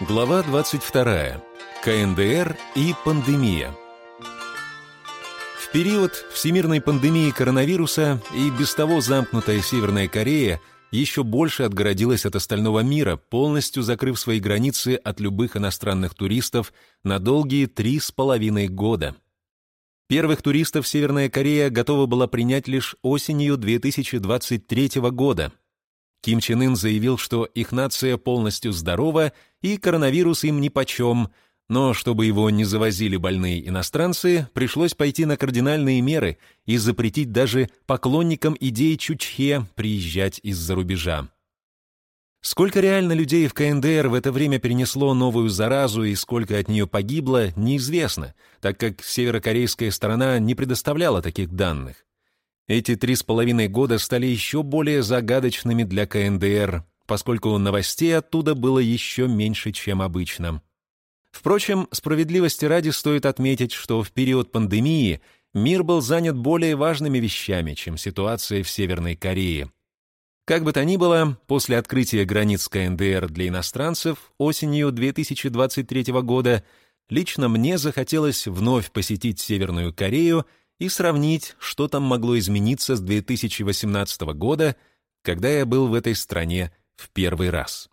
Глава 22. КНДР и пандемия. В период всемирной пандемии коронавируса и без того замкнутая Северная Корея еще больше отгородилась от остального мира, полностью закрыв свои границы от любых иностранных туристов на долгие три с половиной года. Первых туристов Северная Корея готова была принять лишь осенью 2023 года – Ким Чен Ын заявил, что их нация полностью здорова и коронавирус им нипочем, но чтобы его не завозили больные иностранцы, пришлось пойти на кардинальные меры и запретить даже поклонникам идеи Чучхе приезжать из-за рубежа. Сколько реально людей в КНДР в это время перенесло новую заразу и сколько от нее погибло, неизвестно, так как северокорейская сторона не предоставляла таких данных. Эти три с половиной года стали еще более загадочными для КНДР, поскольку новостей оттуда было еще меньше, чем обычно. Впрочем, справедливости ради стоит отметить, что в период пандемии мир был занят более важными вещами, чем ситуация в Северной Корее. Как бы то ни было, после открытия границ КНДР для иностранцев осенью 2023 года лично мне захотелось вновь посетить Северную Корею и сравнить, что там могло измениться с 2018 года, когда я был в этой стране в первый раз.